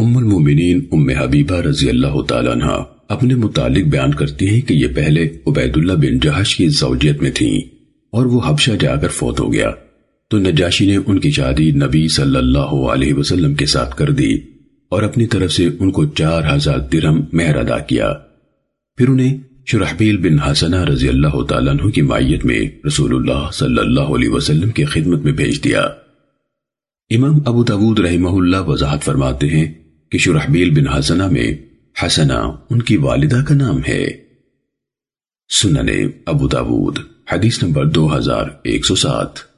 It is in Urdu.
ام المومنین ام حبیبہ رضی اللہ تعالیٰ عنہ اپنے متعلق بیان کرتی ہیں کہ یہ پہلے عبید اللہ بن جہش کی زوجیت میں تھیں اور وہ حبشہ جا کر فوت ہو گیا۔ تو نجاشی نے ان کی شادی نبی صلی اللہ علیہ وسلم کے ساتھ کر دی اور اپنی طرف سے ان کو چار ہزار درم مہر ادا کیا۔ پھر انہیں شرحبیل بن حسنہ رضی اللہ تعالیٰ عنہ کی مائیت میں رسول اللہ صلی اللہ علیہ وسلم کی خدمت میں بھیج دیا۔ امام ابو داود رحمہ اللہ وضاحت فرماتے ہیں کہ شرحبیل بن حسنہ میں حسنہ ان کی والدہ کا نام ہے۔ سننے ابو داود، حدیث نمبر دو ہزار ایک سو سات۔